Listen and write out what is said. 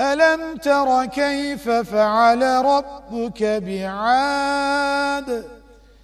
ألم تر كيف فعل ربك بعاد؟